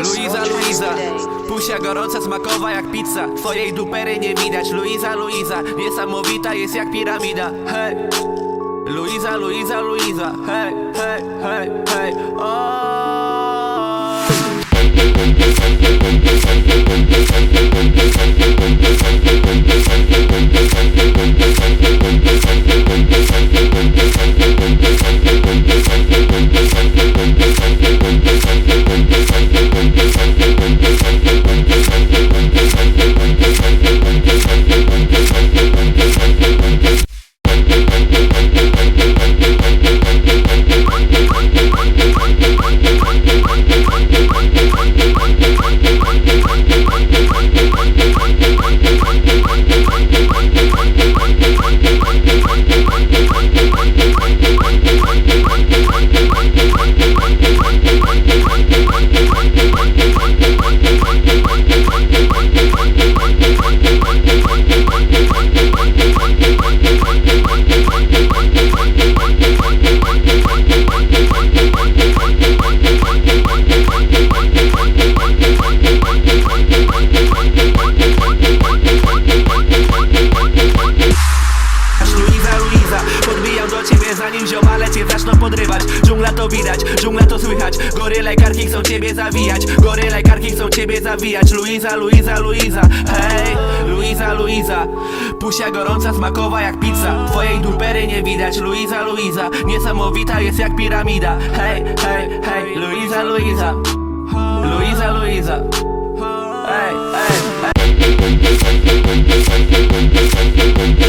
Luiza, Luiza. Pusia gorąca, smakowa jak pizza. Twojej dupery nie widać. Luiza, Luiza Niesamowita jest jak piramida. Hej! Luiza, Luiza, Luiza. Hej, hej, hej, hej. Oh. Zanim ziomale cię zaczną podrywać. Dżungla to widać, dżungla to słychać. Goryle karki chcą ciebie zawijać. Goryle karki chcą ciebie zawijać. Luiza, Luiza, Luiza Hej, Luiza, Luiza Pusia gorąca, smakowa jak pizza. Twojej dupery nie widać. Luiza, Luiza Niesamowita jest jak piramida. Hej, hej, hej. Luiza, Luiza Luiza, Luiza Hej, hej, hej